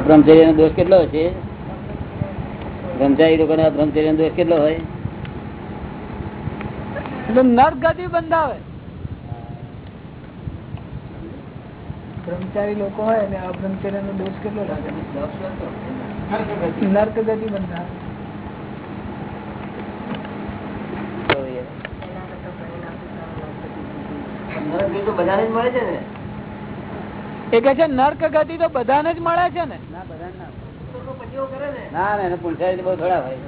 બ્રહ્મચર્ય નો દોષ કેટલો છે? બ્રહ્મચારી લોકો બ્રહ્મચર્ય નો દોષ કેટલો હોય? નરગતિ નર્ક બંધાવે. બ્રહ્મચારી લોકો હોય ને અબ્રહ્મચર્ય નો દોષ કેટલો લાગે? નર્ક ગતિ બંધાવે. બધાને જ મળે છે ને? એ કે છે નર્ક ગતિ તો બધાને જ મળે છે ને. ના ના. પતિઓ કરે ને. ના ના એના પુણસારી બહુ થોડા હોય.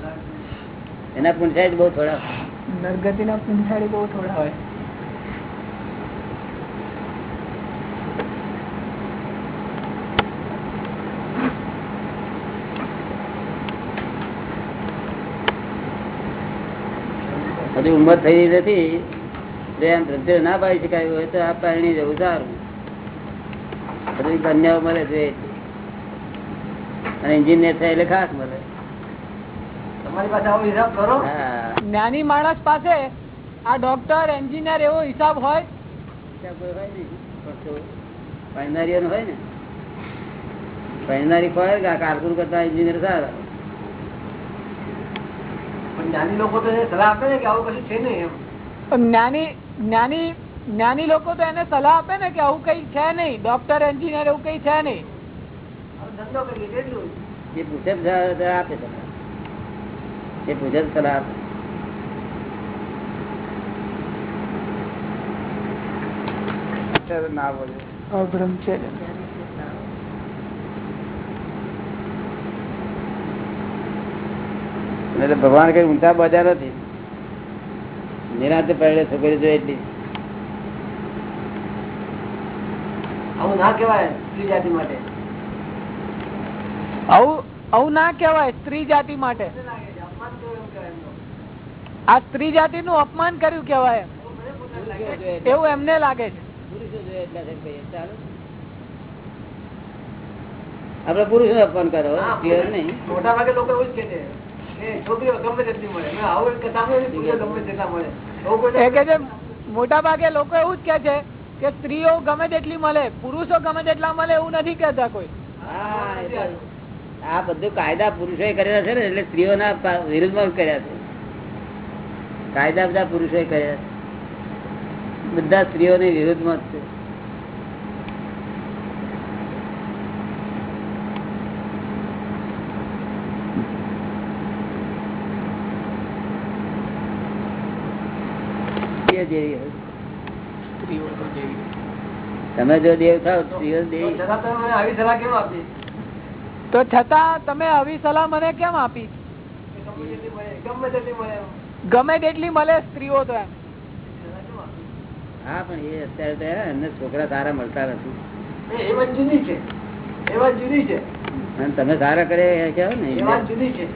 એના પુણસારી બહુ થોડા હોય. નરગતિ ના પુંછાડી બહુ થોડા હોય. હજુ ઉંમર થઈ નથી. ના પાડી શકાય હોય તો આ પાણી જવું સારું. બધી કન્યાઓ મળે છે. અને એન્જિનિયર થાય એટલે ખાસ મળે. તમારી પાસે આવો હિસાબ કરો. જ્ઞાની માણસ પાસે આ ડોક્ટર એન્જિનિયર એવો હિસાબ હોય. ને. કારકુન કરતા એન્જિનિયર સારા. પણ જ્ઞાની લોકો તો સલાહ આપે ને કે આવું કશું છે નહીં એમ. જ્ઞાની જ્ઞાની જ્ઞાની લોકો તો એને સલાહ આપે ને કે આવું કઈ છે નહીં. ડોક્ટર એન્જિનિયર એવું કઈ છે નહીં. હવે ધંધો કરીએ કેટલું? જે પૂછે આપે એ પૂછે સલાહ આપે. ના બોલે. બ્રહ્મચર્ય. એટલે ભગવાન કઈ ઊંચા બજાર નથી. નિરાંતે પડે છોકરી જોઈએ એટલી. આવું ના કહેવાય સ્ત્રી જાતિ માટે. આવું આવું ના કહેવાય સ્ત્રી જાતિ માટે. મને લાગે છે અપમાન કેવું એમ કહેવાય એમનો. આ સ્ત્રી જાતિ નું અપમાન કર્યું કેવાય એવું એમને લાગે છે. પુરુષો જોઈએ એટલા છે કહીએ ચાલો. આપડે પુરુષો અપમાન કરો ક્લિયર નહીં? મોટા ભાગે લોકો એવું જ કે છે. છોકરીઓ ગમે તેટલી મળે. આવું કથા ગમે તેટલા મળે. મોટા ભાગે લોકો એવું જ કે છે કે સ્ત્રીઓ ગમે તેટલી મળે, પુરુષો ગમે તેટલા મળે એવું નથી કેતા કોઈ. આ બધું કાયદા પુરુષોએ કરેલા છે ને, એટલે સ્ત્રીઓના વિરુદ્ધમાં કર્યા છે. કાયદા બધા પુરુષોએ કર્યા છે. બધા સ્ત્રીઓની વિરુદ્ધમાં જ છે. જેવી હોય. તમે જો દેવ થાવ તો છતાં તમે આવી સલાહ કેમ આપી? તો છતાં તમે આવી સલાહ મને કેમ આપી? ગમે તેટલી મળે સ્ત્રીઓ તો એમ? હા પણ એ અત્યારે એમને છોકરા સારા મળતા નથી. એ વાત જુદી છે. એ વાત જુદી છે. તમે સારા કરે કહો ને એ વાત જુદી છે.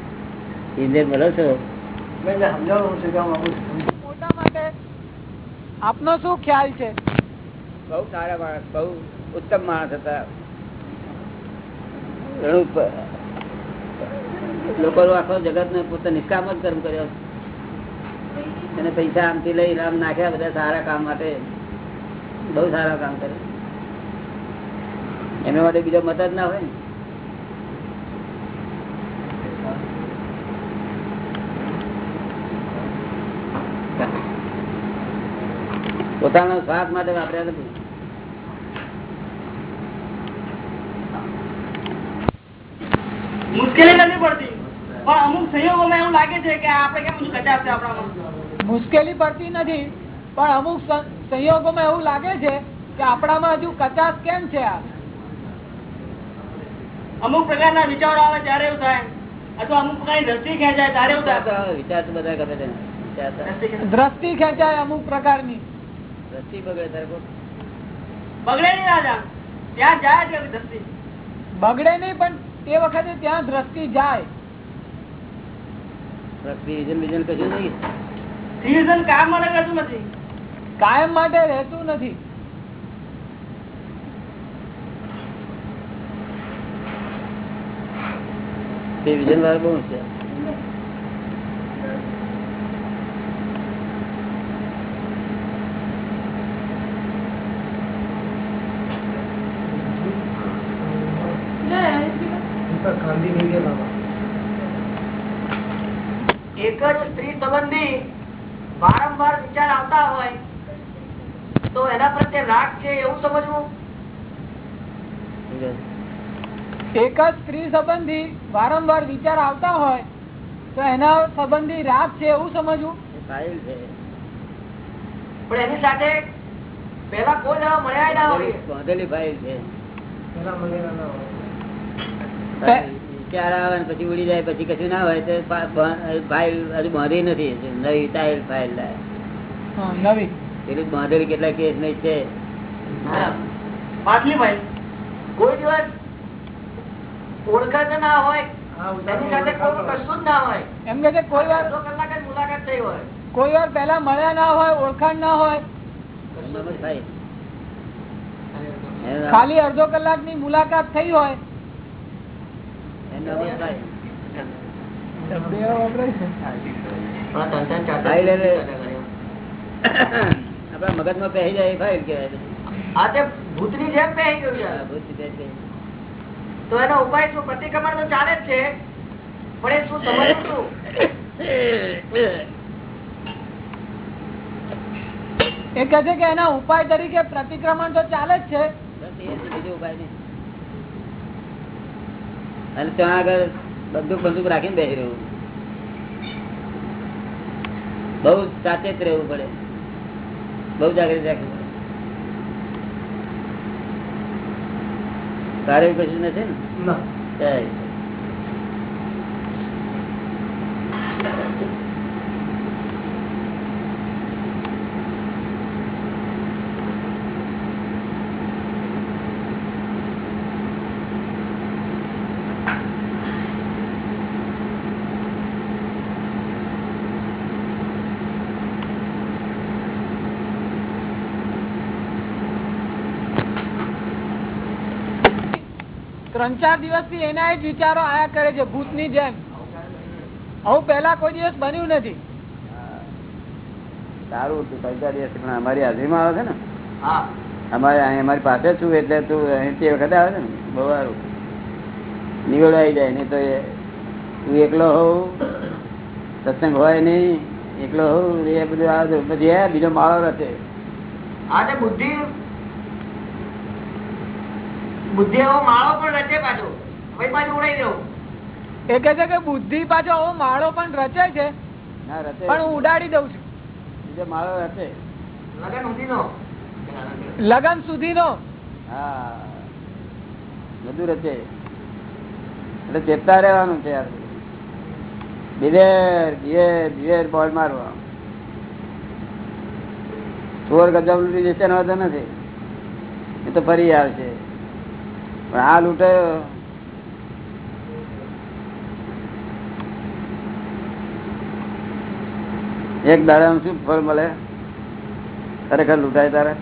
ઇન્ડિયન મળો છું. મોટા માટે આપનો શું ખ્યાલ છે? બહુ સારા માણસ, બહુ ઉત્તમ માણસ હતા. લોકોનો આખો જગત ને પોતે નિષ્કામ જ કર્મ કર્યો. અને પૈસા આમથી લઈ આમ નાખ્યા બધા સારા કામ માટે. બહુ સારા કામ કરે એના માટે બીજો જ ના હોય ને. પોતાના સ્વાર્થ માટે વાપર્યા નથી. મુશ્કેલી નથી પડતી. પણ અમુક સંયોગોમાં એવું લાગે છે કે આપણે કેમ કચાશ છે આપણામાં? મુશ્કેલી પડતી નથી પણ અમુક સંયોગોમાં એવું લાગે છે કે આપણામાં હજુ કચાશ કેમ છે આ? અમુક પ્રકારના વિચારો આવે ત્યારે એવું થાય. અથવા અમુક પ્રકારની દ્રષ્ટિ ખેંચાય ત્યારે એવું થાય. વિચાર તો બધા ગમે છે. દ્રષ્ટિ ખેંચાય. અમુક પ્રકારની. દ્રષ્ટિ બગડે તારે બગડે નહીં રાજા. ત્યાં જાય છે દ્રષ્ટિ. બગડે નહીં પણ તે વખતે ત્યાં દ્રષ્ટિ જાય. કાયમ માટે રહેતું નથી. તે વિઝન વાળું બહુ છે. એક જ સ્ત્રી સંબંધી વારંવાર વિચાર આવતા હોય તો એના પ્રત્યે રાગ છે એવું સમજવું? એક જ સ્ત્રી સંબંધી વારંવાર વિચાર આવતા હોય તો એના સંબંધી રાગ છે એવું સમજવું? પણ એની સાથે પેલા કોઈ જણા મળ્યા ના હોય. ફાઇલ છે પે- આવે ને પછી ઉડી જાય પછી કશું ના હોય તો ફાઇલ હજુ બાંધી નથી નવી ટાઈલ ફાઇલ લાય. નવી. પેલું બાંધેલી કેટલા કેસ નહીં છે. કોઈ દિવસ ઓળખાણ ના હોય એની સાથે કોઈ કશું જ ના હોય. એમ કે કોઈ વાર મુલાકાત થઈ હોય. કોઈ વાર પેલા મળ્યા ના હોય ઓળખાણ ના હોય. ખાલી અડધો કલાકની મુલાકાત થઈ હોય. એમનામ મગજ મગજમાં પહેરી જાય ફાઇલ કેવાય આ તે ભૂતની જેમ પહેરી ગયું. તો એનો ઉપાય શું? પ્રતિક્રમણ તો ચાલે જ છે. પણ એ શું સમજવું શું? એ કહે છે કે એના ઉપાય તરીકે પ્રતિક્રમણ તો ચાલે જ છે. બીજો ઉપાય નહીં. અને ત્યાં આગળ બંદૂક બંદૂક રાખીને બેસી રહેવું. બહુ સાચેત રહેવું પડે. બહુ જાગૃતિ રાખવી પડે. તારે કશું નથી ને? ત્રણ ચાર દિવસથી એના જ વિચારો આયા કરે છે ભૂતની જેમ. આવું પેલા કોઈ દિવસ બન્યું નથી. સારું તું પૈસા દિવસ પણ અમારી હાજરીમાં આવે છે ને? અમારે પાસે છું એટલે તું અહીંથી વખતે આવે છે ને? બહુ સારું. જાય નહીં તો એ તું એકલો હોવ સત્સંગ હોય નહીં એકલો હોવ એ બધું આવે પછી બીજો માળો રચે. આ બુદ્ધિ બુદ્ધિ એવો માળો પણ રચે પાછો. પછી પાછું ઉડાઈ દેવું એ કહે છે કે બુદ્ધિ પાછો આવો માળો પણ રચે છે. પણ હું ઉડાડી દઉં છું. બીજો માળો રચે. લગન ઊંધીનો લગન સુધીનો. હા. બધું રચે. એટલે ચેતતા રહેવાનું છે દિવેર દિવેર દિવેર બોલ મારવા. ચોર ગજબ જશે ને વાંધો નથી. એ તો ફરી આવશે. પણ આ લૂંટાયો એક દાડામાં શું ફળ મળે? ખરેખર લૂંટાય તારે?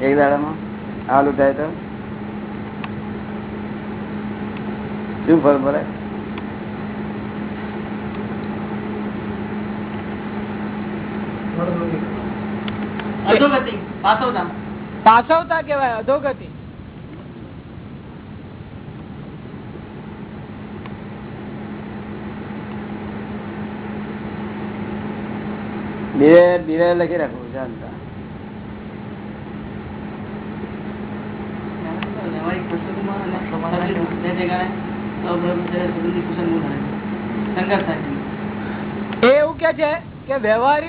એક દાડામાં? આ લૂંટાય તો? શું ફળ મળે? પાછવતા કેવાય અધોગતિ દિવેર દિવેર લખી રાખવું શાંતા વ્યવહારિક પ્રસંગોમાં અને સ્વભાવિક બે જગ્યાએ અબ્રહ્મચર્ય સંબંધી કુસંગો થાય છે. સંઘર્ષ લખી રાખવું જાણતા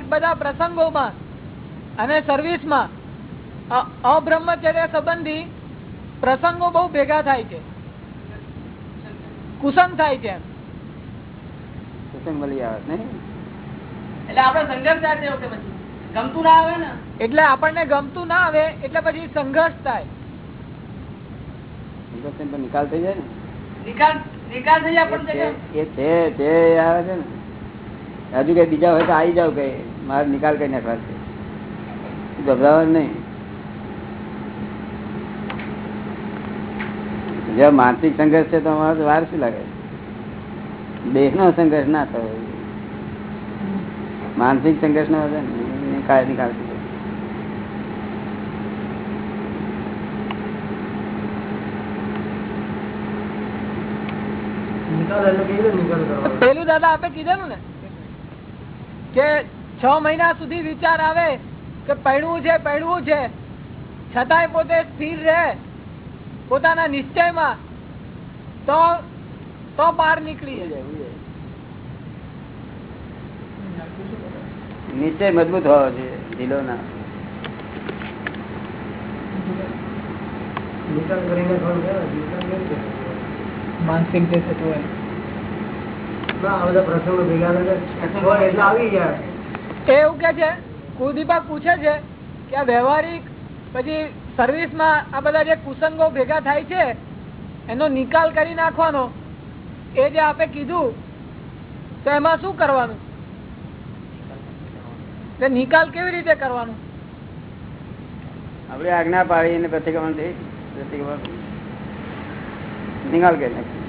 બધા પ્રસંગોમાં અને સર્વિસમાં અબ્રહ્મચર્ય સંબંધી પ્રસંગો બહુ ભેગા થાય છે કુસંગ થાય છે. કુસંગ મળી આવે નહીં એટલે આપડે સંઘર્ષ થાય તે વખતે પછી. ગમતું ના આવે ને? એટલે આપણને ગમતું ના આવે એટલે પછી સંઘર્ષ થાય. નિકાલ થઈ જાય ને? નિકાલ નિકાલ થઈ જાય પણ એ છે છે આવે છે ને. હજુ કઈ બીજા હોય તો આવી જાવ કઈ મારે નિકાલ કઈ નાખવા છે. ગભરાવાનું નહીં. જ્યાં માનસિક સંઘર્ષ છે તો અમારો વાર શું લાગે? દેહ નો સંઘર્ષ ના થયો જોઈએ. માનસિક સંઘર્ષ નો હતો ને નિકાલ નિકાલ થઈ જાય. નિકાલ એટલે કેવી રીતે નિકાલ કરવાનો? પેલું દાદા આપે કીધેલું ને કે છ મહિના સુધી વિચાર આવે કે પૈણવું છે પૈણવું છે. છતાંય પોતે સ્થિર રહે. પોતાના નિશ્ચયમાં તો તો બહાર નીકળી જાય. નિશ્ચય મજબૂત હોવો જોઈએ ઢીલો ના? માનસિક જે થતું હોય. એવું કે છે કુલદીપક પૂછે છે કે આ વ્યવહારિક પછી સર્વિસમાં આ બધા જે કુસંગો ભેગા થાય છે એનો નિકાલ કરી નાખવાનો. એ જે આપે કીધું તો એમાં શું કરવાનું? એટલે નિકાલ કેવી રીતે કરવાનું? આપણે આજ્ઞા પાડીને પ્રતિક્રમણ થઈ પ્રતિક્રમણ નિકાલ કરી નાખીએ.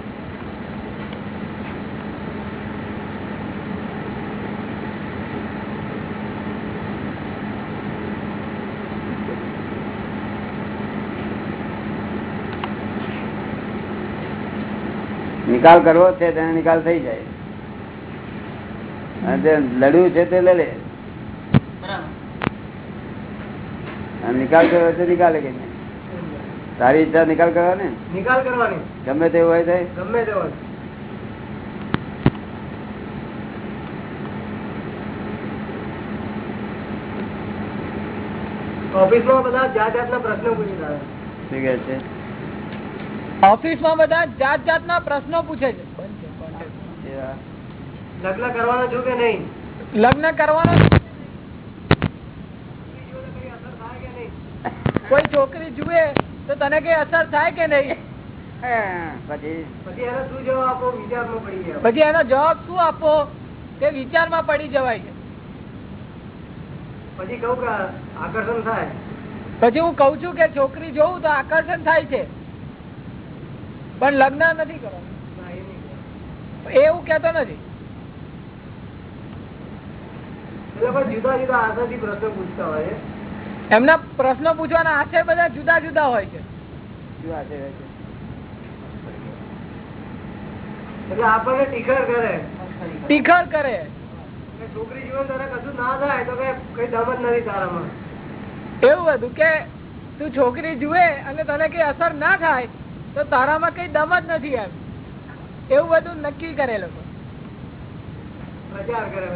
નિકાલ કરવો છે, તેને નિકાલ થઈ જાય. અને જે લડવું છે તે લડે બરાબર અને નિકાલ કરવો છે નિકાલે કે તારી ઈચ્છા નિકાલ કરવા ને નિકાલ કરવાની. ગમે તેવું હોય થાય ગમે તે હોય. ઓફિસમાં બધા જાત જાતના પ્રશ્નો પૂછી છે? ઓફિસમાં બધા જાત જાતના પ્રશ્નો પૂછે છે. લગ્ન કરવાનો છું કે નહીં? લગ્ન કરવાનો કઈ અસર થાય કે નહીં કોઈ છોકરી જુએ તો તને કઈ અસર થાય કે નહીં? પછી? એને જવાબ આપો? વિચારમાં પડી ગયા. પછી એનો જવાબ શું આપો? તે વિચારમાં પડી જવાય છે. પછી કહું કે આકર્ષણ થાય. પછી હું કઉ છું કે છોકરી જોઉં તો આકર્ષણ થાય છે. પણ લગ્ન નથી કરવાનું. એ એવું કેતો નથી. જુદા જુદા આશાથી પ્રશ્ન પૂછતા હોય. એમના પ્રશ્નો પૂછવાના આશય બધા જુદા જુદા હોય છે. શું આશય રહે છે. એટલે આપણને ટીખર કરે. ટીખળ કરે. છોકરી જીવન તારે કશું ના થાય તો કઈ દમ જ નથી તારામાં. એવું બધું કે તું છોકરી જુએ અને તને કઈ અસર ના થાય તો તારામાં કઈ દમ જ નથી એમ. એવું બધું નક્કી કરે લોકો. પ્રચાર કરે.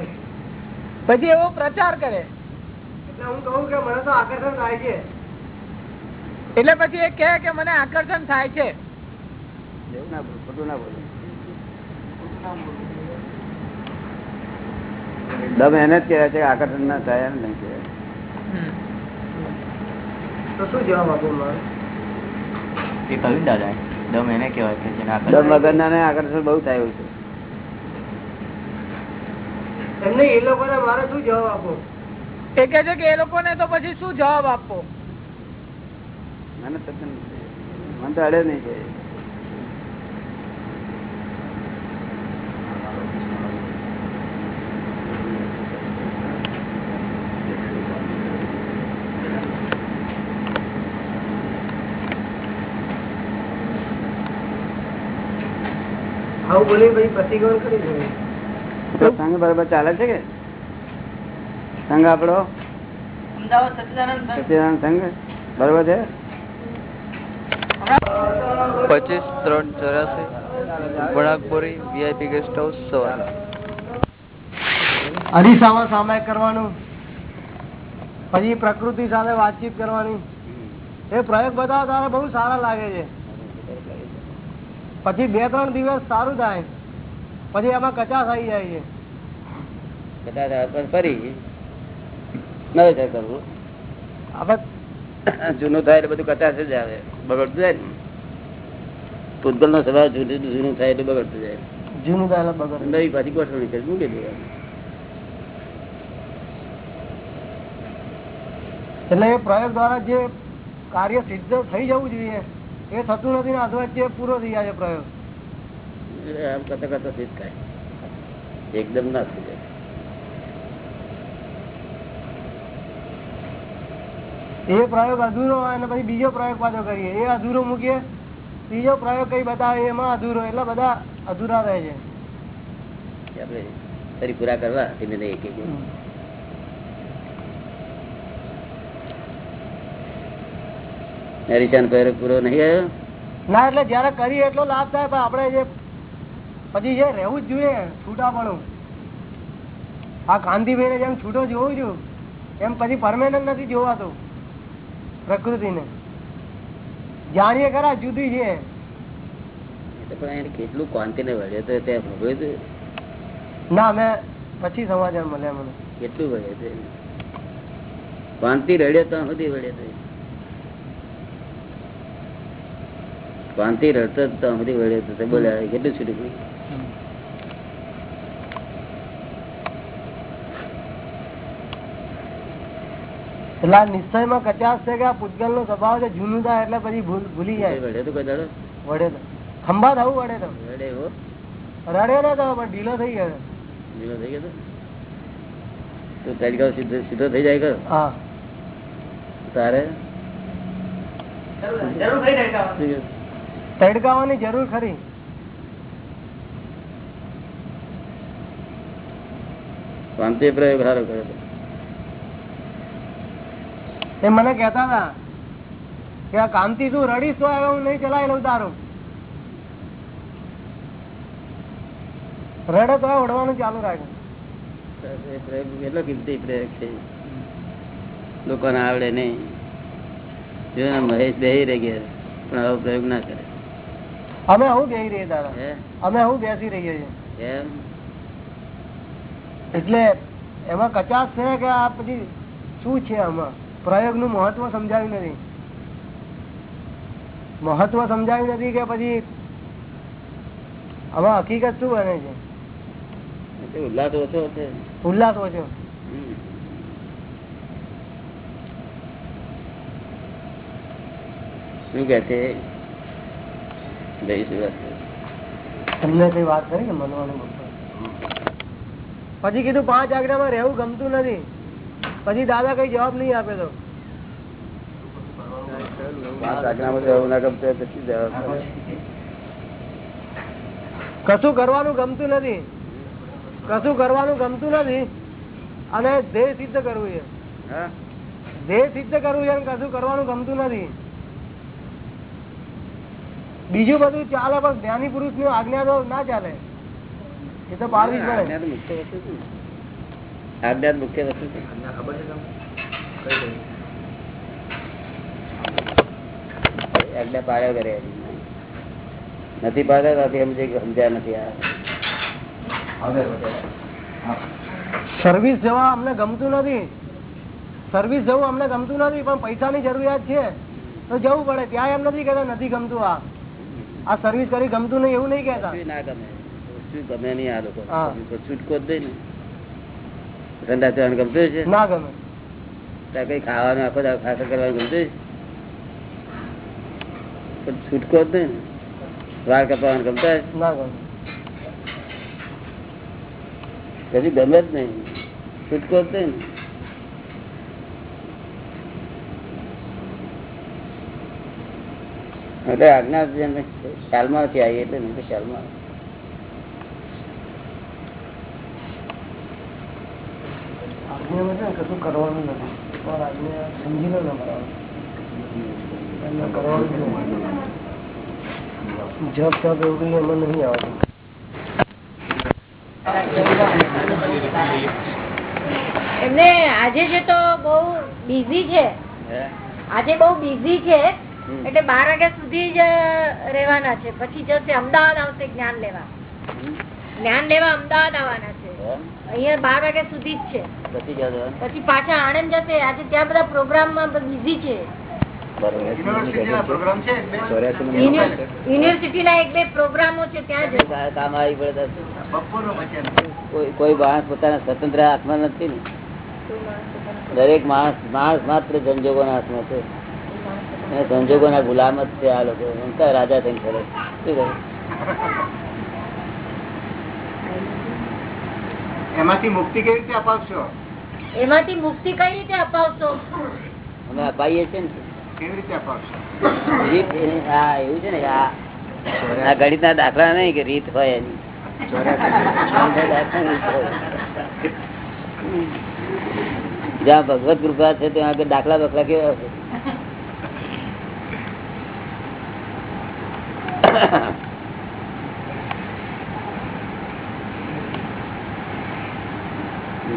પછી એવો પ્રચાર કરે. હું કહું કે મને તો આકર્ષણ થાય છે. એટલે પછી એ કહે કે મને આકર્ષણ થાય છે. એવું ના બોલ ખોટું ના બોલ. દમ એને જ કહેવાય છે કે આકર્ષણ ના થાય એમ નહીં કહેવાય. તો શું જવાબ આપો એ કહ્યું દાદા દમ એને કહેવાય કે આકર્ષણ દમ વગરના ને આકર્ષણ બહુ થાય છે. એમને એ લોકોને મારે શું જવાબ આપો એ કે છે કે એ લોકોને તો પછી શું જવાબ આપવો? મને તદ્દન મને તો અડે નહીં કે. આવું બોલી પછી પ્રતિક્રમણ કરી દે. સંઘ બરાબર ચાલે છે કે? સંઘ આપણો? અમદાવાદ સંઘ. બરોબર છે? પચીસ ત્રણ ચોરાસી વડાકપુરી વીઆઈપી ગેસ્ટ હાઉસ સવાર. અરીસામાં સામે કરવાનું પછી પ્રકૃતિ સાથે વાતચીત કરવાની. એ પ્રયોગ બધા તારે બહુ સારા લાગે છે. પછી બે ત્રણ દિવસ સારું થાય પછી એમાં કચાશ આવી જાય છે. કચાશ ફરી નવે કરવું જૂનું થાય એટલે બધું કચાશ જ આવે. બગડતું જાય ને. પૂતગલ નો સ્વભાવ જૂનું જૂનું થાય એટલે બગડતું જાય. જૂનું થાય એટલે બગડે. નવી પાછી ગોઠવણી કરી. મૂકી દેવાનું એટલે એ પ્રયોગ દ્વારા જે કાર્ય સિદ્ધ થઈ જવું જોઈએ એ થતું નથી ને જે પૂરો થઈ જાય છે પ્રયોગ. એમ આમ કરતા કરતા સિદ્ધ થાય. એકદમ ના થઈ જાય. એ પ્રયોગ અધૂરો હોય અને પછી બીજો પ્રયોગ પાછો કરીએ. એ અધૂરો મૂકીએ ત્રીજો પ્રયોગ કઈ બતાવે એમાં અધૂરો. એટલે બધા અધૂરા રહે છે. ફરી પૂરા કરવા? ધીમે ધીમે એક એક પહેરો પૂરો નહીં આવ્યો? ના એટલે જયારે કરીએ એટલો લાભ થાય પણ આપણે જે પછી જે રહેવું જ જોઈએ છૂટાપણું. આ કાંતિભાઈ જેમ છૂટો જોવું છું એમ પછી પરમેનન્ટ નથી જોવાતું. પ્રકૃતિને. જાણીએ ખરા જુદી છે. કેટલું કોન્ટીને વળ્યો તો ત્યાં ભોગવ્યું ના મેં પછી સમાચાર મળ્યા મને. કેટલું વળ્યો તો શાંતિ રડ્યો તો સુધી વળ્યો તો શાંતિ રડતો તો સુધી વળ્યો તો બોલ્યા કેટલું છૂટું એટલે નિશ્ચય નિશ્ચયમાં કચાશ છે કે આ પૂતગલ નો સ્વભાવ છે જૂનું થાય એટલે પછી ભૂલ- ભૂલી જાય. તો વડે તો. ખંભા થવું વડે તો. રડે એવો રડ્યો નતો પણ ઢીલો થઈ ગયો. ઢીલો થઈ ગયો તો? તો તડકા સીધો સીધો થઈ જાય હા. તારે? તડકાવાની જરૂર ખરી. શાંતિ પ્રયોગ સારો કર્યો તો. એ મને કેતા હતા કે આ કામથી તું રડીશ તો હવે હું નહીં ચલાવી લઉં તારું. રડે તો ઓડવાનું ચાલુ રાખે એ પ્રયોગ કિંમતી પ્રયોગ છે. લોકોને આવડે નહીં. જો મહેશ બેહી રહી ગયા પણ આવો પ્રયોગ ના કરે. અમે હું બેસી રહીએ દાદા. અમે હું બેસી રહીએ છીએ. એમ? એટલે એમાં કચાશ છે કે આ પછી શું છે આમાં? પ્રયોગનું મહત્વ સમજાવ્યું નથી. મહત્વ સમજાવ્યું નથી કે પછી હવે હકીકત શું બને છે? ઉલ્લાસ ઓછો છે ઉલ્લાસ ઓછો. શું કે છે. તમને કઈ વાત કરી કે મનવાનું પછી કીધું પાંચ આજ્ઞામાં રહેવું ગમતું નથી. પછી દાદા કઈ જવાબ નહીં આપે તો? કશું કરવાનું ગમતું નથી. કશું કરવાનું ગમતું નથી. અને ધ્યેય સિદ્ધ કરવું છે. ધ્યેય સિદ્ધ કરવું છે કશું કરવાનું ગમતું નથી. બીજું બધું ચાલે પણ જ્ઞાની પુરુષની આજ્ઞા તો ના ચાલે. એ તો પાડવી જ પડે. આજ્ઞા મુખ્ય વસ્તુ છે. આજ્ઞા પાડ્યા કરે. નથી પાડ્યા નથી સમજે સમજ્યા નથી આ. સર્વિસ જવા અમને ગમતું નથી. સર્વિસ જવું અમને ગમતું નથી પણ પૈસાની જરૂરિયાત છે. તો જવું પડે. ત્યાં એમ નથી કહેતા નથી ગમતું આ. આ સર્વિસ કરી ગમતું નહીં એવું નહીં કહેતા. ના ગમે. શું ગમે નહીં આ લોકો. છૂટકો જ દઈ ને. ઠંડા ચવાનું ગમતું છે? ના ગમે. ત્યાં કઈ ખાવાનું આખો દાડો કરવાનું ગમતું છે? પણ છૂટકો જ નહીં વાળ કપાવાનું ગમતા ના ગમે. કદી ગમે જ નહીં. છૂટકો જ નહીં એટલે આજ્ઞા ખ્યાલમાં નથી આવી એટલે ખ્યાલમાં આવે. છે ને કશું કરવાનું નથી પણ આજ્ઞા સમજીને ન કરવાનું કરવાનું જપ તપ એવું કંઈ એમાં નહીં આવતું એમને આજે છે તો બહુ બિઝી છે. આજે બહુ બિઝી છે. એટલે બાર વાગ્યા સુધી જ રહેવાના છે. પછી જશે અમદાવાદ આવશે જ્ઞાન લેવા. જ્ઞાન લેવા અમદાવાદ આવવાના? અહીંયા બાર વાગ્યા સુધી જ છે. પછી જવા પછી પાછા આણંદ જશે. આજે ત્યાં બધા પ્રોગ્રામમાં બિઝી છે. બરોબર. ચોર્યાસી નું યુનિવર- યુનિવર્સિટીના એક બે પ્રોગ્રામો છે ત્યાં કામ કામ આવી પડે કોઈ કોઈ માણસ પોતાના સ્વતંત્ર હાથમાં નથી ને. દરેક માણસ માણસ માત્ર સંજોગોના હાથમાં છે. અને સંજોગોના ગુલામ જ છે આ લોકો. રાજા થઈને ફરે. શું કહે? એમાંથી મુક્તિ કેવી રીતે અપાવશો? એમાંથી મુક્તિ કઈ રીતે અપાવશો? અમે અપાઈએ છીએ ને. કેવી રીતે અપાવશો? રીત એ- એવું છે ને આ ગણિત ના દાખલા નહીં કે રીત હોય એની. જ્યાં ભગવત કૃપા છે ત્યાં આગળ દાખલા દાખલા કેવા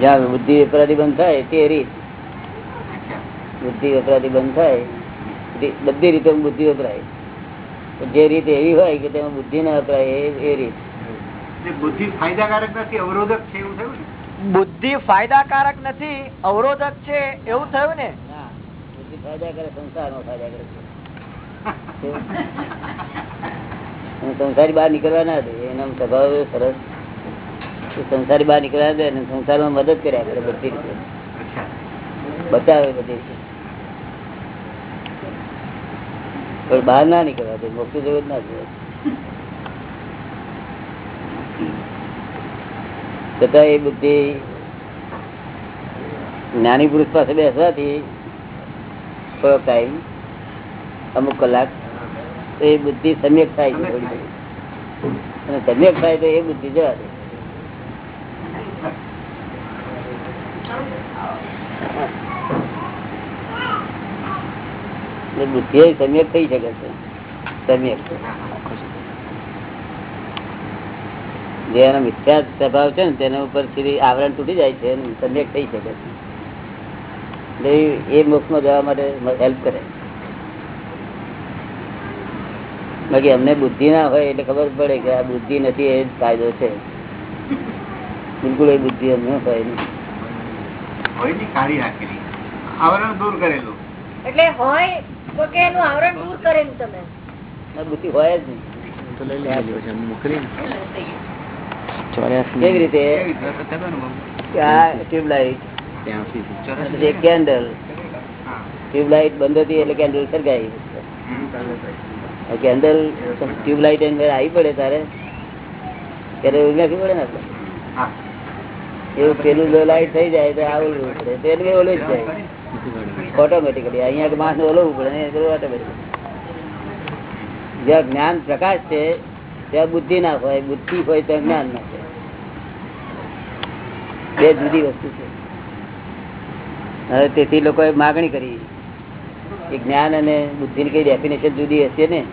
જ્યાં બુદ્ધિ અપરાધી બંધ થાય તે રીત. બુદ્ધિ અપરાધી બંધ થાય બધી રીતે બુદ્ધિ વપરાય. જે રીત એવી હોય કે તેમાં બુદ્ધિ ના વપરાય એ- રીત. બુદ્ધિ ફાયદાકારક નથી અવરોધક છે એવું થયું ને? બુદ્ધિ ફાયદાકારક નથી અવરોધક છે એવું થયું ને? બુદ્ધિ કરે નો ફાયદા કરે છે. સંસારી બહાર નીકળવા ના દે એના સ્વભાવ સરસ સંસારી બહાર નીકળ્યા દે અને સંસારમાં મદદ કર્યા કરે બધી રીતે. બતાવે બધી પણ બહાર ના નીકળવા દે મોક્ષ જગત ના જોઈએ છતાં એ બુદ્ધિ જ્ઞાની પુરુષ પાસે બેસવાથી થોડો ટાઈમ અમુક કલાક, તો એ બુદ્ધિ સમ્યક થાય છે. અને સમ્યક થાય તો એ બુદ્ધિ જવા દે એટલે બુદ્ધિ સમ્યક થઈ શકે છે. સમ્યક. જે એનો મિથ્યા સ્વભાવ છે ને, તેના ઉપર શ્રી આવરણ તૂટી જાય છે સમ્યક થઈ શકે છે. એ- મોક્ષમાં જવા માટે હેલ્પ કરે. બાકી અમને બુદ્ધિ ના હોય એટલે ખબર પડે કે આ બુદ્ધિ નથી, એ જ ફાયદો છે. બિલકુલ એ બુદ્ધિ અમને હોય નહીં. આવરણ દૂર કરેલું. એટલે હોય તો કે એનું આવરણ દૂર કરેલું તમે. બુદ્ધિ હોય જ નહીં. રીતે? Tube light. કેન્ડલ. બંધ હતી એટલે કેન્ડલ સળગાઈ. કેન્ડલ ટ્યુબલાઇટ એની અંદર આવી પડે તારે. ત્યારે નાખવી પડે ને આપણે? હા. એવું પેલું લાઇટ લાઈટ થઈ જાય તો આ ઓલવું પડે ઓલું જ જાય ઓટોમેટિકલી અહીંયા માણસ ઓલવવું પડે ઓટોમેટિક જ્યાં જ્ઞાન પ્રકાશ છે, ત્યાં બુદ્ધિ ના હોય. બુદ્ધિ હોય ત્યાં જ્ઞાન ના હોય. બે જુદી વસ્તુ છે. હવે તેથી લોકોએ માગણી કરી. કે જ્ઞાન અને બુદ્ધિની કઈ ડેફિનેશન જુદી હશે ને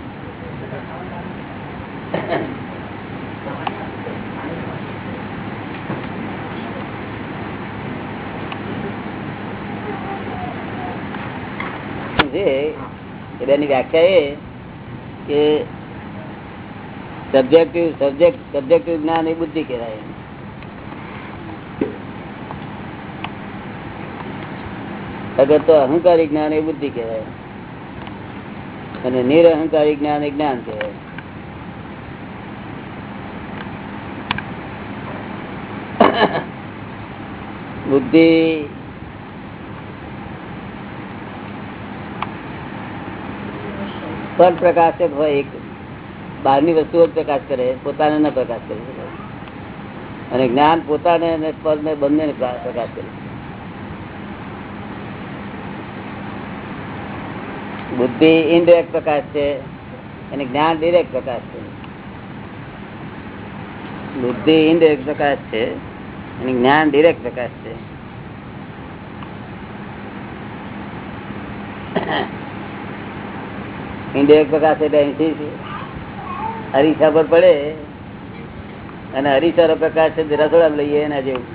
છે એ બેની વ્યાખ્યા એ કે સબ્જેક્ટિવ સબ્જેક્ટ સબ્જેક્ટિવ જ્ઞાન એ બુદ્ધિ કહેવાય અગર તો અહંકારી જ્ઞાન એ બુદ્ધિ કહેવાય. અને નિરઅહંકારી જ્ઞાન એ જ્ઞાન કહેવાય. બુદ્ધિ પર પ્રકાશક હોય એક. બહારની વસ્તુઓ પ્રકાશ કરે, પોતાને ન પ્રકાશ કરી. અને જ્ઞાન પોતાને અને પરને બંને પ્રકાશ કરે. બુદ્ધિ ઇનડિરેક્ટ પ્રકાશ છે અને જ્ઞાન ડિરેક્ટ પ્રકાશ છે. બુદ્ધિ ઇનડિરેક્ટ પ્રકાશ છે અને જ્ઞાન ડિરેક્ટ પ્રકાશ છે. અહીંથી અરીસા પર પડે અને અરીસાનો પ્રકાશ છે રસોડા લઈએ એના જેવું.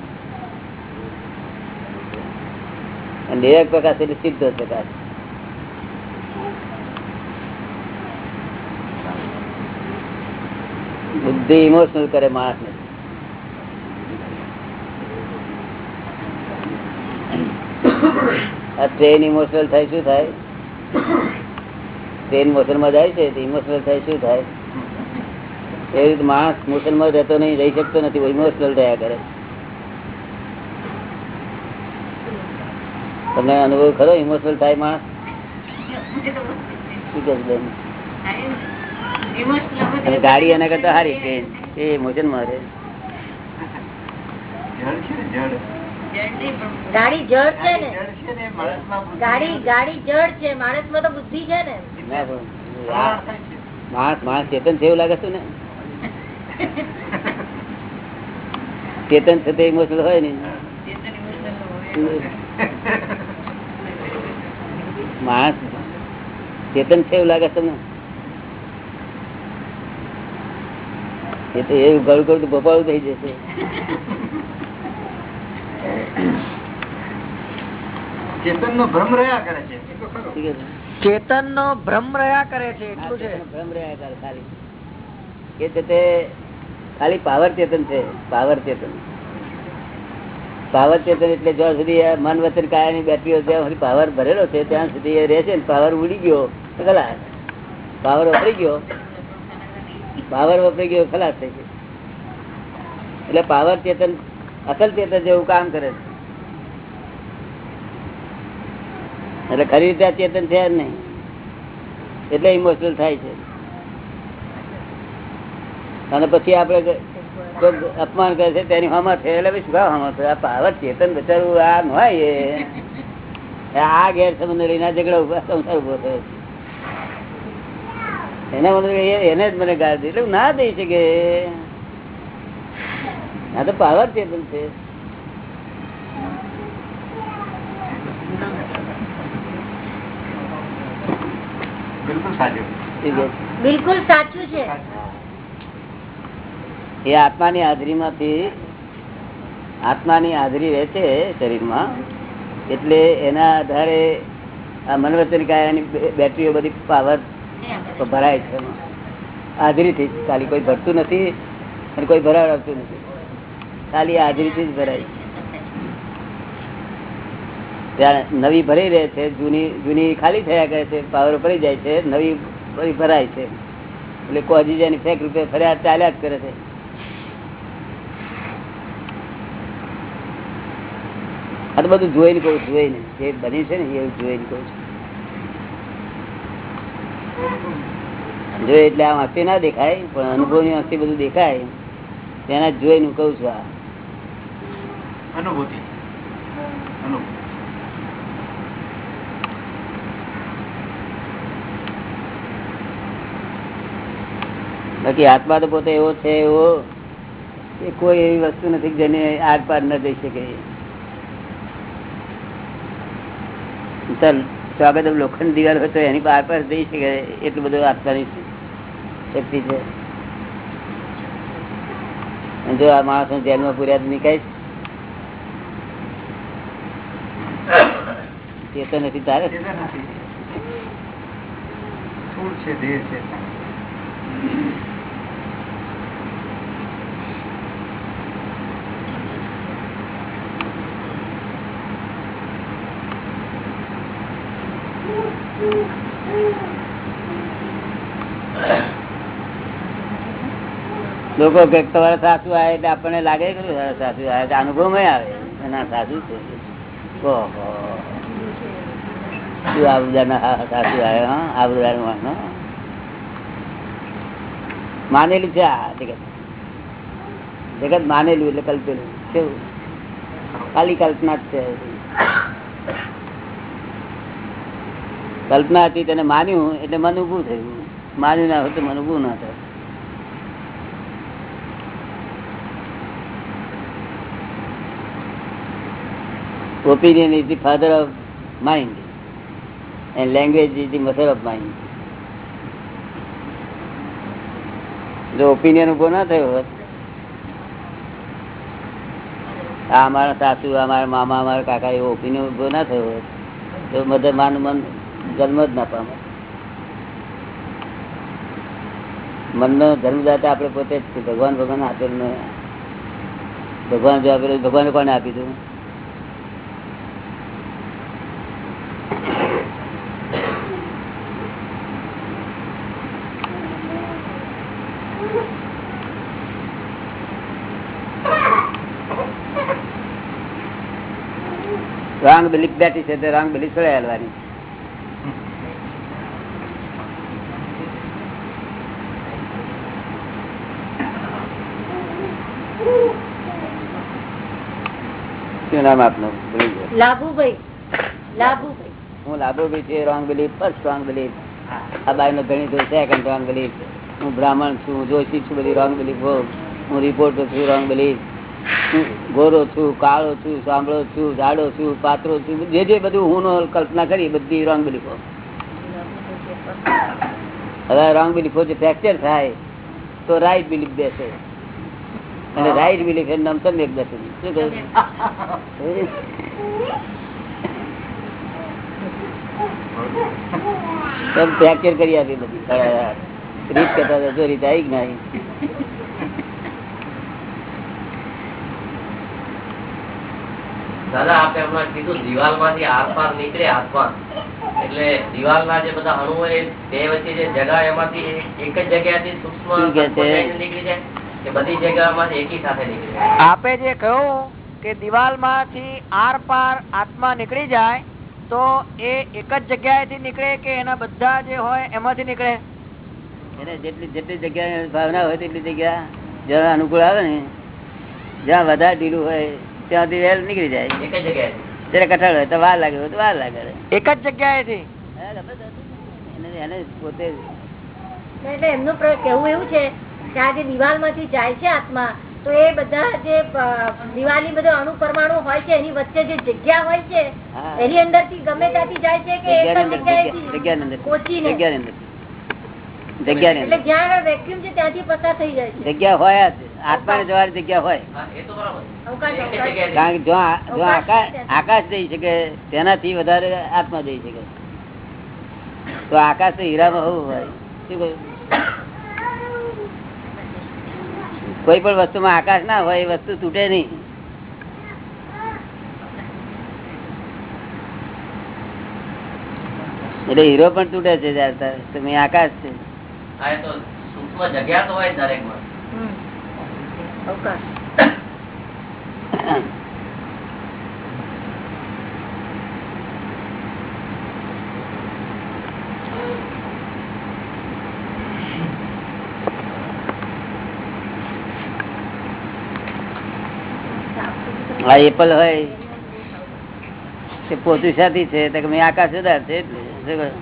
અને એક પ્રકાશ એટલે સીધો પ્રકાશ બુદ્ધિ ઇમોશનલ કરે માણસ ને આ ટ્રેન ઇમોશનલ થાય, શું થાય? ટ્રેન મોશનમાં જાય છે ઇમોશનલ થાય, શું થાય? એ રીતે માણસ મોશનમાં રહેતો નહીં, રહી શકતો નથી ઇમોશનલ થયા કરે. તમને અનુભવ ખરો ઇમોશનલ થાય માણસ? અને ગાડી એના કરતા સારી ટ્રેન એ મોશનમાં રહે. ગાડી જળ છે ને? જળ છે માણસમાં ગાડી ગાડી જળ છે માણસમાં તો બુદ્ધિ છે ને? ના માણસ માણસ ચેતન છે એવું લાગે છે ને? ચેતન છે તે ઇમોશનલ હોય ને? માણસ ચેતન છે એવું લાગે તમને? એ તો એવું ગળું ગળું તો ભોપાળું થઈ જશે. ચેતન નો ભ્રમ રહ્યા કરે છે? ચેતન નો ભ્રમ રહ્યા કરે છે એટલું છે. આ ભ્રમ રહ્યા કરે ખાલી. એ તે ખાલી પાવર ચેતન છે પાવર ચેતન. પાવર ચેતન એટલે જ્યાં સુધી મન વચન કાયા ની બેટરીઓ જ્યાં સુધી પાવર ભરેલો છે ત્યાં સુધી એ રહેશે ને પાવર ઉડી ગયો ખલાસ. પાવર વપરી ગયો. પાવર વપરી ગયો ખલાસ થઈ ગયો. એટલે પાવર ચેતન અસલ ચેતન જેવું કામ કરે છે. એટલે ખરી રીતે ચેતન છે જ નહીં. એટલે ઇમોશનલ થાય છે. અને પછી આપણે અપમાન કરે છે, તેની હમત છે એટલે શું કામ હમત આ પાવર ચેતન બચારું આ ન હોય એ. આ ગેરસંબંધ લઈને ઝઘડા ઊભા સંસાર ઊભો થયો. એના મને એને જ મને ગાળ દીધું. ના દઈ શકે. આ તો પાવર ચેતન છે. બિલકુલ સાચું. છે. બિલકુલ સાચું છે. એ આત્માની હાજરીમાંથી આત્માની હાજરી રહે છે શરીરમાં એટલે એના આધારે આ મનવચન કાયાની બેટરીઓ બધી પાવર ભરાય છે. હાજરીથી ખાલી કોઈ ભરતું નથી અને કોઈ ભરાવતું નથી. ખાલી હાજરીથી જ ભરાય. નવી ભરી રહે છે, જૂની જૂની ખાલી થયા કરે છે, પાવર ભરી જાય છે, નવી ભરાય છે. એટલે કોઈ જાય ફેક રૂપે ફર્યા ચાલ્યા જ કરે છે. આ તો બધું જોઈને કહું, જોઈને. જે બની છે ને એવું જોઈને કહું છું. જો એટલે આમ આંખથી ના દેખાય, પણ અનુભવની આંખથી બધું દેખાય, તેના જોઈને કહું છું આ. અનુભૂતિ. બાકી આત્મા તો પોતે એવો છે, એવો કે કોઈ એવી વસ્તુ નથી જેને આર પાર ન જઈ શકે. ચાલ સ્વાગત લોખંડ દિવાલ હોય તો એની પાર પાર જઈ શકે, એટલું બધું આત્માની શક્તિ છે. જો આ માણસો જન્મ પૂર્યા તો નીકળે નથી તારે ચેતન નથી. છે લોકો કે તમારા સાસુ આવે એટલે આપણને લાગે કે સાસુ આવે અનુભવમાં આવે. એના સાસુ છે. ઓહો. માનેલું છે આ જગત. જગત માનેલું એટલે કલ્પેલું. કેવું? ખાલી કલ્પના જ છે. કલ્પના હતી તેને માન્યું એટલે મન ઉભું થયું. માન્યું ના હોય તો મન ઉભું ના થાય. Opinion is the father of mind. And language is the mother of mind. જો ઓપિનિયન ઊભો ના થયો હોત, આ અમારા સાસુ અમારા મામા અમારા કાકા એવો ઓપિનિયન ઊભો ના થયો હોત, તો મધર માનું મન જન્મ જ ના પામે. મનનો જન્મદાતા આપણે પોતે જ ભગવાન ભગવાન આપેલું ભગવાન જો આપેલું ભગવાને કોને આપી દઉં રોંગ બિલીફ બેઠી છે તે રોંગ બિલીફ છોડાઈ હાલવાની. શું નામ આપનું? ભૂલી ગયો. લાભુભાઈ. લાભુભાઈ. હું લાભોભી છે wrong belief first wrong belief આ બાઈ નો ગણિત સેકન્ડ રોંગ બિલીફ હું બ્રાહ્મણ છું જોશી છું બધી રોંગ બિલીફ હું રિપોર્ટર છું રોંગ બિલીફ ગોરો છું કાળો છું સાંભળો છું જાડો છું પાત્રો છું જે જે બધું હું કલ્પના કરી બધી રોંગ બિલીફો. હવે રોંગ બિલીફો જે ફ્રેક્ચર થાય તો રાઈટ બિલીફ બેસે. અને રાઈટ બિલીફ એનું નામ સમ્યક બેસે. શું કહ્યું? ફ્રેક્ચર કરી આપી બધી. રીત કરતા જો રીત આવી કે ના દાદા આપે હમણાં કીધું દિવાલમાંથી આરપાર નીકળે આત્મા એટલે દિવાલ ના જે બધા અણુ હોય એ બે વચ્ચે જે જગા એમાંથી એક જ જગ્યાથી સૂક્ષ્મ નીકળી જાય. કે બધી જગ્યામાંથી એકી સાથે નીકળી જાય. આપે જે કહ્યું કે દિવાલમાંથી આર પાર આત્મા નીકળી જાય તો એ એક જ જગ્યાએથી નીકળે કે એના બધા જે હોય એમાંથી નીકળે? એને જેટલી જેટલી જગ્યા ભાવના હોય તેટલી જગ્યા જ્યાં અનુકૂળ આવે ને. જ્યાં વધારે ઢીલું હોય ત્યાંથી વેલ નીકળી જાય. એક જ જગ્યાએ જયારે કઠણ હોય તો વાર લાગે તો વાર લાગે એક જ જગ્યાએથી? હા, એને પોતે એટલે એમનું કેવું એવું છે? કે આ જે દિવાલમાંથી જાય છે આત્મા તો એ બધા જે દિવાળી બધા અણુ પરમાણુ હોય છે એની વચ્ચે જે જગ્યા હોય છે એની અંદરથી ગમે ત્યાંથી જાય છે કે એક જગ્યાની જ અંદર. જગ્યા- જગ્યાએથી જગ્યાની અંદર પહોંચીને જગ્યાની અંદર જગ્યાની એટલે જ્યાં વેક્યુમ છે ત્યાંથી પસાર થઈ જાય છે. જગ્યા હોય આત્માને જવાની જગ્યા હોય. હા, એ તો બરાબર. અવકાશ એક જ અવકાશ. જગ્યાએ કારણ કે જો આ- જો અવકાશ આકાશ જઈ શકે તેનાથી વધારે આત્મા જઈ શકે. તો આકાશ તો હીરામાં હોવું હોય. શું કહ્યું? કોઈ પણ વસ્તુમાં આકાશ ના હોય એ વસ્તુ તૂટે નહીં. એટલે હીરો પણ તૂટે છે તમે આકાશ છે. એ તો સૂક્ષ્મ જગ્યા તો હોય દરેકમાં આ એપલ હોય. તે પોતું સાથી છે તો કે મેં આકાશ ઉદાર છે એટલે શું કહ્યું?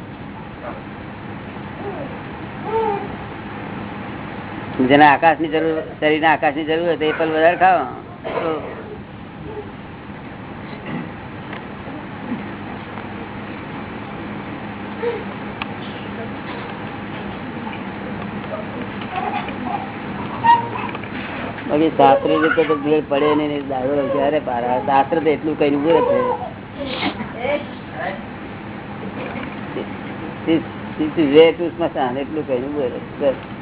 જેને આકાશની જરૂર શરીર ને આકાશની જરૂર હોય તો એપલ વધારે ખાવ બાકી શાસ્ત્ર તો ભીડ પડે નહીં દાડો ક્યારે પાર? શાસ્ત્ર તો એટલું કઈ ઉભું સ્મશાન એટલું કઈ ઉભું રહે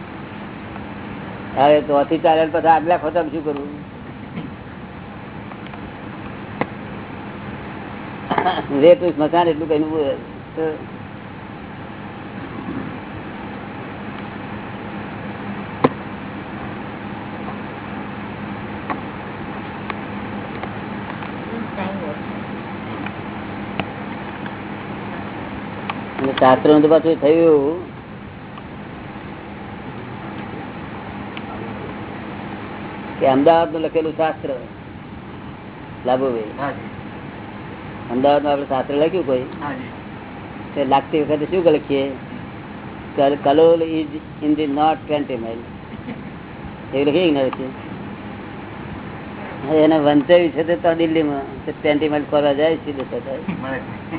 હવે તો થી ચાલે પછી આગલા ખોતા શું કરવું રે ટુ સ્મશાન એટલું કઈ શાસ્ત્રનું તો પાછું થયું. કે અમદાવાદનું લખેલું શાસ્ત્ર લાભુભાઈ અમદાવાદમાં આપડે શાસ્ત્ર લખ્યું કોઈ? લાગતી વખતે શું લખીએ? Kalol is in the north twenty mile. એવું લખીએ ને લખીએ? એને વંચાયું છે તો દિલ્હીમાં. ટ્વેન્ટી માઇલ ફરવા જાય સીધે થતા મળે છે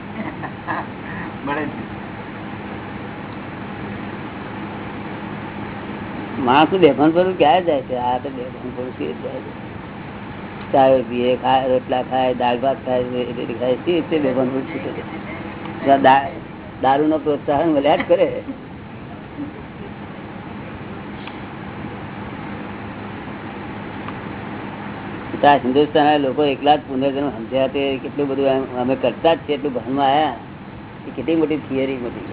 મળે છે માણસનું બેભાન પડવું ક્યારે જાય છે? આ તો બેભાન પડવું કેવી રીતે જાય છે. ચાય પીએ, ખાય, રોટલા ખાય, દાળ ભાત ખાય, રોટલી ખાય, સી રીતે બેભાન પડવું છૂટે છે. જ્યાં દા- દારૂનો પ્રોત્સાહન મળ્યા જ કરે. તો આ હિન્દુસ્તાન લોકો એકલા જ પુનર્જન્મ સમજ્યા તે કેટલું બધું એમ, અમે કરતા જ છે એટલું ભાનમાં આવ્યા એ કેટલી મોટી થિયરી મોટી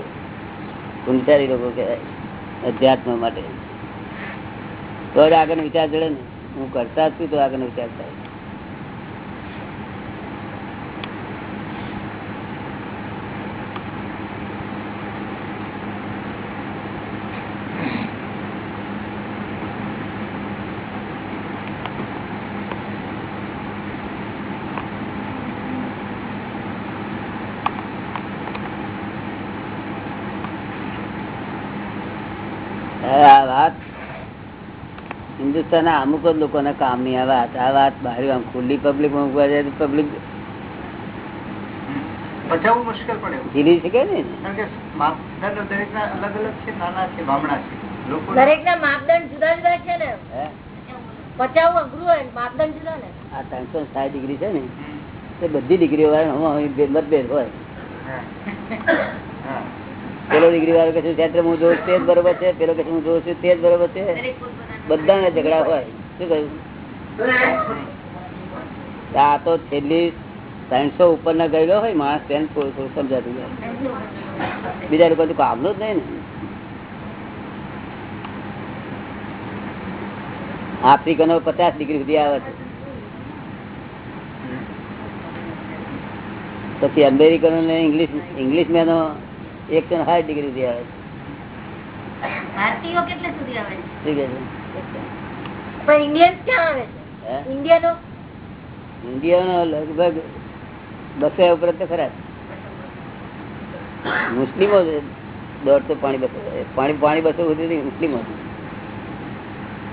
પુનસારી લોકો કહેવાય, અધ્યાત્મ માટે. તો આગળ વિચાર ચડે ને. હું કરતા છું તો આગળ વિચાર થાય. હિન્દુસ્તાન અમુક જ લોકોના કામની આ વાત આ વાત બહાર આમ ખુલ્લી પબ્લિકમાં મૂકવા જાય તો પબ્લિક બચાવવું મુશ્કેલ પડે. ઝીલી શકે ને કારણ કે માપદંડ દરેકના અલગ અલગ છે નાના છે બામણા છે. લોકો માપદંડ જુદા જુદા છે ને. હે? અઘરું હોય માપદંડ જુદા ને. આ ત્રણસો સાઠ ડિગ્રી છે ને એ બધી ડિગ્રી વાળા મતભેદ હોય. પેલો ડિગ્રી વાળો કે ક્ષેત્ર હું જોઉં છું તે જ બરોબર છે પેલો કે હું જોઉં છું તે જ બરોબર છે. બધાને ઝઘડા હોય. શું કહ્યું? આ તો છેલ્લી ત્રણસો ઉપર ના ગયેલો હોય માણસ તેને થોડું થોડું સમજાતું જાય. બીજા લોકો તો કામનું જ નહીં ને. આફ્રિકનો પચાસ ડિગ્રી સુધી આવે છે. પછી અમેરિકનો ને ઇંગ્લિશ ઇંગ્લિશ મેનો એકસો સાઠ ડિગ્રી સુધી આવે ભારતીયો કેટલે સુધી આવે છે? છે ઠીક છે? પણ ઇન્ડિયન્સ ક્યાં આવે છે? ઇન્ડિયનો ઇન્ડિયાનો લગભગ બસો ઉપર તો ખરા મુસ્લિમો દોઢસો પાણી બસો. પાણી પાણી બસો સુધી મુસ્લિમો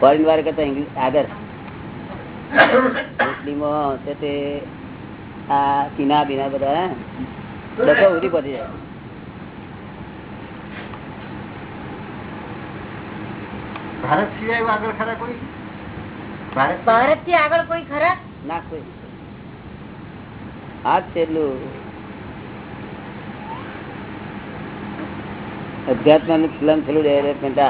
ફોરેન વાર કરતા ઇંગ્લિશ આગળ મુસ્લિમો છે તે આ ચીના બીના બધા? બસો સુધી પહોંચી જાય. ભારત સિવાય આગળ ખરા કોઈ? ભારત ભારતથી આગળ કોઈ ખરા? ના કોઈ આ છેલ્લું અધ્યાત્મનું ફિલ્મ છેલ્લું ડેવલપમેન્ટ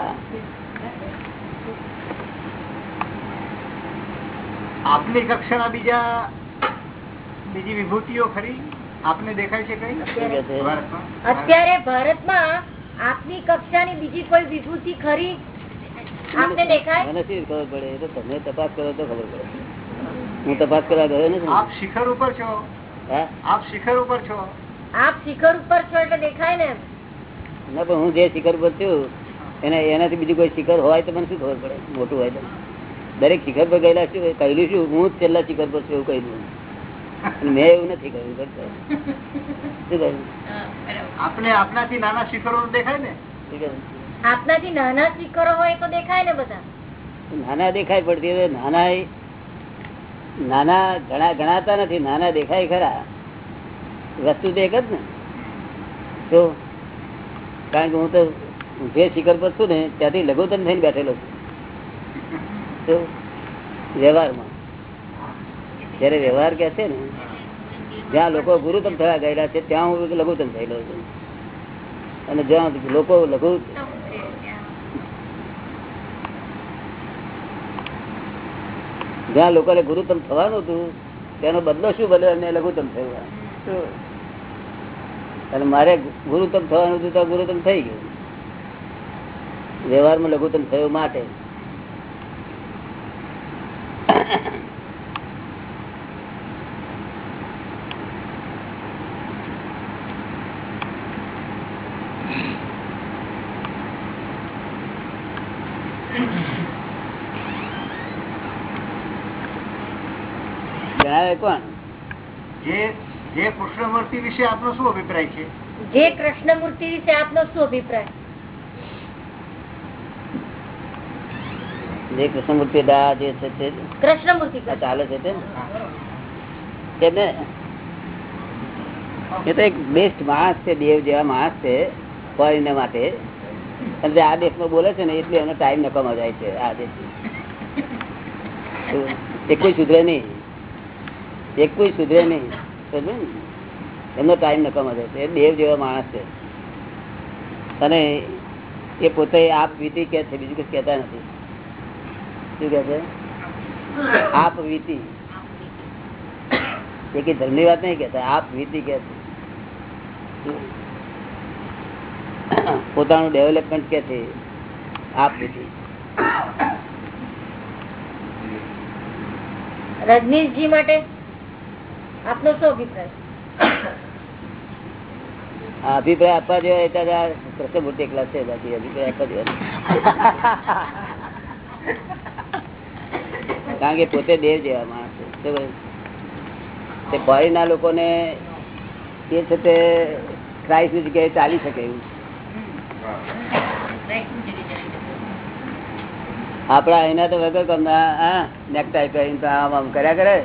આપની કક્ષાના બીજા બીજી વિભૂતિઓ ખરી? આપને દેખાય છે કઈ? છે? અત્યારે ભારતમાં આપની કક્ષાની બીજી કોઈ વિભૂતિ ખરી? મને શી ખબર પડે? એ તો તમે તપાસ કરો તો ખબર પડે. હું તપાસ કરવા ગયો નથી આપ શિખર ઉપર છો. આપ શિખર ઉપર છો. આપ શિખર ઉપર છો એટલે દેખાય ને ના પણ હું જે શિખર પર છું એને એનાથી બીજું કોઈ શિખર હોય તો મને શું ખબર પડે? મોટું હોય તો. દરેક શિખર પર ગયેલા શું કહેલું શું? હું જ છેલ્લા શિખર પર છું એવું કહ્યું દઉં મેં એવું નથી કહ્યું શું કહ્યું આપને આપનાથી નાના શિખરો દેખાય ને? આપનાથી નાના શિખરો હોય તો દેખાય ને બધા? નાના દેખાય પડતી નાના નાના ઘણા ગણાતા નથી, નાના દેખાય ખરા. વસ્તુ તો એક જ ને. તો કારણ કે હું તો જે શિખર પર છું ને, ત્યાંથી લઘુત્તમ થઈને બેઠેલો છું. વ્યવહારમાં. જયારે વ્યવહાર કે છે ને, જ્યાં લોકો ગુરુતમ થવા ગયેલા છે, ત્યાં હું લઘુત્તમ થયેલો છું. અને જ્યાં લોકો લઘુ જ્યાં લોકોને ગુરુતમ થવાનું હતું, તેનો બદલો શું બદલો અને લઘુત્તમ થયું? અને મારે ગુરુતમ થવાનું હતું તો ગુરુતમ થઈ ગયું વ્યવહારમાં લઘુત્તમ થયું માટે જણાવે કોણ? જે જે કૃષ્ણમૂર્તિ વિશે આપનો શું અભિપ્રાય છે? જે કૃષ્ણમૂર્તિ વિશે આપનો શું અભિપ્રાય? જે કૃષ્ણમૂર્તિ દા જે છે કૃષ્ણમૂર્તિ ચાલે છે તેમને એ તો એક બેસ્ટ માણસ છે દેવ જેવા માણસ છે ફોરેન માટે. અને આ દેશમાં બોલે છે ને એટલે એનો ટાઈમ નકામો જાય છે આ દેશ એ કોઈ સુધરે નહીં. એક કોઈ સુધરે નહીં. એમનો ટાઈમ નકામો છે. એ દેવ જેવા માણસ છે. અને એ પોતે આપ વીતી કે છે, બીજું કઈ કહેતા નથી. શું કે છે? આપ વીતી. એ કઈ ધર્મની વાત નહીં કેતા આપ વીતી કે છે. પોતાનું ડેવલપમેન્ટ કે છે, આપ વીતી. રજનીશજી માટે આપનો શું અભિપ્રાય? અભિપ્રાય આપવા જેવા એટલે પ્રશ્ન મોટી એકલા છે બાકી અભિપ્રાય આપવા જેવા કારણ કે પોતે દેવ જેવા માણસ તે ફોરેનના લોકોને એ છે તે ક્રાઇસ્ટની જગ્યાએ ચાલી શકે એવું. આપડા એના તો વગર કમના હા નેકટાઈ કરીને તો આમ આમ કર્યા કરે.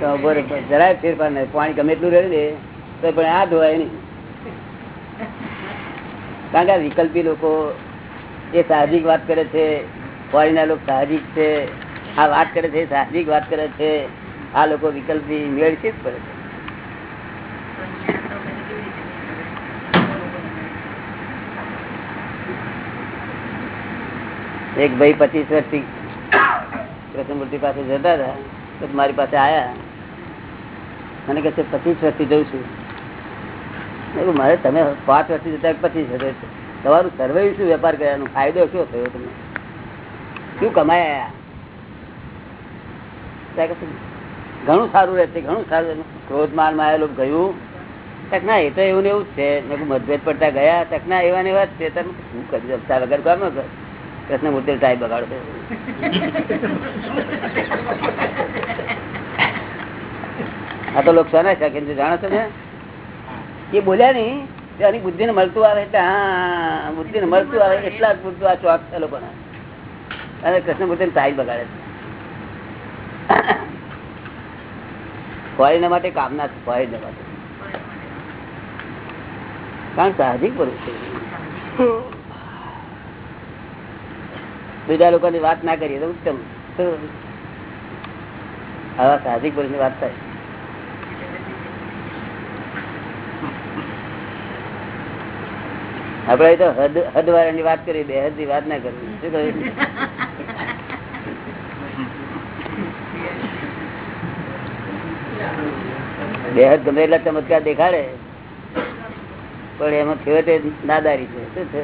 જરાય ફેરફાર નહીં. પાણી ગમે એટલું રહી તો પણ આ ધોવાય નહીં. કારણ કે વિકલ્પી લોકો એ સાહજિક વાત કરે છે ફોરીના લોકો સાહજિક છે, આ વાત કરે છે સાહજિક વાત કરે છે, આ લોકો વિકલ્પી જ પડે છે. એક ભાઈ પચીસ વર્ષથી કૃષ્ણમૂર્તિ પાસે જતા હતા, તો મારી પાસે આયા. મને કહે છે, પચીસ વર્ષથી જઉં છું. મારે તમે પાંચ વર્ષથી જતા પચીસ વર્ષ તમારું સર્વે શું વેપાર કર્યાનો? ફાયદો શું થયો તમને? શું કમાયા ઘણું સારું રહેશે, ઘણું સારું. ક્રોધ માનમાં ગયું. તક ના, એ તો એવું ને એવું જ છે. મતભેદ પડતા ગયા. તક ના, એવા ને એવા જ છે. તમે શું કરી જમતા વગર કામ ન કર. કૃષ્ણ મૂર્તિ ટાઈપ બગાડો આ તો લોકો શાના શકે છે જાણો છો ને? એ બોલ્યા નહીં એની બુદ્ધિ ને મળતું આવે એટલે હા બુદ્ધિ ને મળતું આવે એટલા જ પૂરતું આ ચોક છે લોકોના. અને કૃષ્ણ બુદ્ધિ ટાઈપ બગાડે છે. ફોરેનર માટે કામના છે, ફોરેનર માટે. કારણ સાહજિક છે. બીજા લોકોની વાત ના કરીએ તો ઉત્તમ? આવા સાહજિક પુરુષની વાત થાય. આપડે તો હદ હદ વાળાની વાત કરી બે હદની વાત ના કરવી શું કહ્યું? બે હદ ગમે એટલા ચમત્કાર દેખાડે, પણ એમાં ખેવતે નાદારી છે. શું છે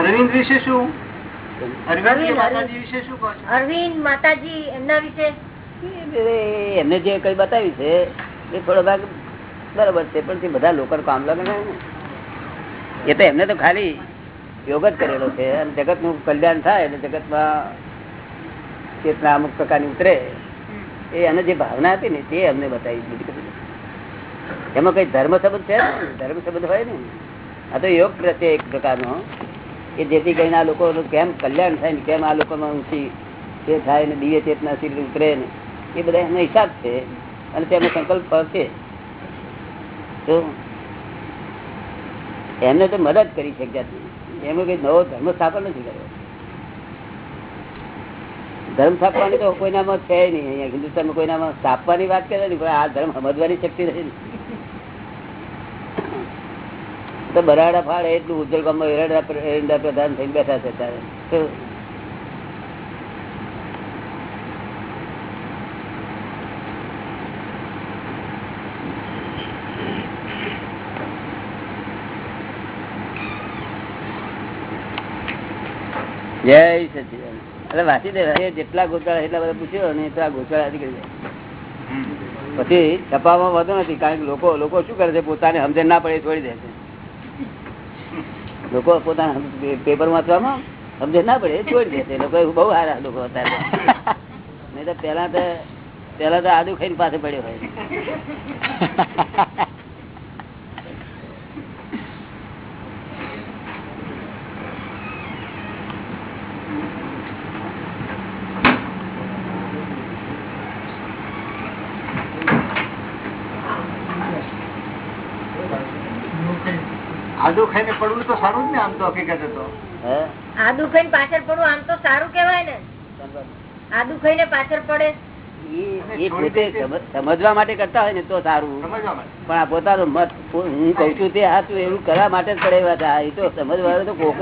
અરવિંદ વિશે શું? અરવિંદ માતાજી વિશે શું કહો છો? અરવિંદ માતાજી એમના વિશે? એમને જે કઈ બતાવ્યું છે એ થોડો ભાગ બરોબર છે પણ બધા લોકો કામ લાગે ને. એ તો એમને તો ખાલી યોગ જ કરેલો છે અને જગતનું કલ્યાણ થાય એટલે જગતમાં ચેતના અમુક પ્રકારની ઉતરે. એ એને જે ભાવના હતી ને તે અમને બતાવી દીધી એમાં કઈ ધર્મ સંબંધ છે? ધર્મ સંબંધ હોય ને. આ તો યોગ પ્રત્યે એક પ્રકારનો. કે જેથી કરીને આ લોકોનું કેમ કલ્યાણ થાય ને કેમ આ લોકોમાં ઊંચી તે થાય ને દિવ્ય ચેતના ઉતરે ને, એ બધા એનો હિસાબ છે અને તેનો સંકલ્પ છે. તો એમને તો મદદ કરી છે જાતની. એમનો કઈ નવો ધર્મ સ્થાપન નથી કર્યો. ધર્મ સ્થાપવાની તો કોઈનામાં છે નહીં. અહીંયા હિન્દુસ્તાનમાં કોઈનામાં સ્થાપવાની વાત કરે ને, પણ આ ધર્મ સમજવાની શક્તિ નથી ને. તો બરાડા ફાળે એટલું ઉજ્જવલ ગામમાં એરંડા પ્રધાન થઈને બેઠા છે ત્યારે જય સચિદાન એટલે વાંચી દે જેટલા ગોચાળા એટલા બધા પૂછ્યો ને એટલા ગોચાળા નીકળી જાય પછી છપાવવામાં વધુ નથી કારણ કે લોકો લોકો શું કરે છે પોતાને સમજણ ના પડે છોડી દે છે. લોકો પોતાના પેપર વાંચવામાં સમજે ના પડે છોડી દે લોકો બહુ સારા લોકો અત્યારે નહીં તો પેલા તો પેલા તો આદુ ખાઈને પાસે પડ્યો હોય. આદુ ખાઈને પડવું તો સારું જ ને આમ તો હકીકત હતો હે? આદુ ખાઈને પાછળ પડવું આમ તો સારું કેવાય ને. આદુ ખાઈને પાછળ પડે. એ- એ પોતે સમજવા માટે કરતા હોય ને તો સારું. પણ આ પોતાનો મત હું કઉ છું તે હાથું એવું કરવા માટે જ પડે એ તો સમજવા તો કોક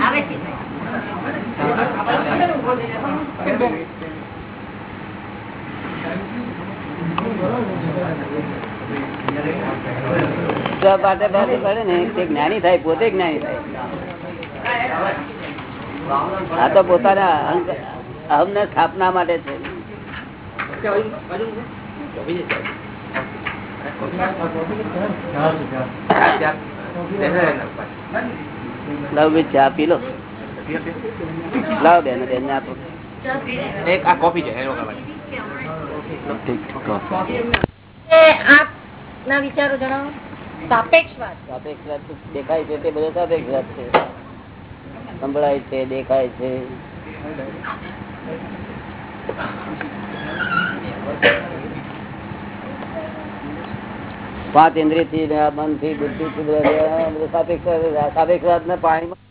આવે છે માટે પાસે પડે ને તે જ્ઞાની થાય, પોતે જ્ઞાની થાય. આ તો પોતાના અહમ ને સ્થાપના માટે છે. લાવ ચા પી લો. લાવ બેન બેન આપો. એક આ કોફી છે સાપેક્ષવાદ. દેખાય છે, તે બધો સાપેક્ષ વાત છે. સંભળાય છે, દેખાય છે. પાંચ ઇન્દ્રિયથી મનથી બુદ્ધિ સાપેક્ષ સાપેક્ષ વાત પાણીમાં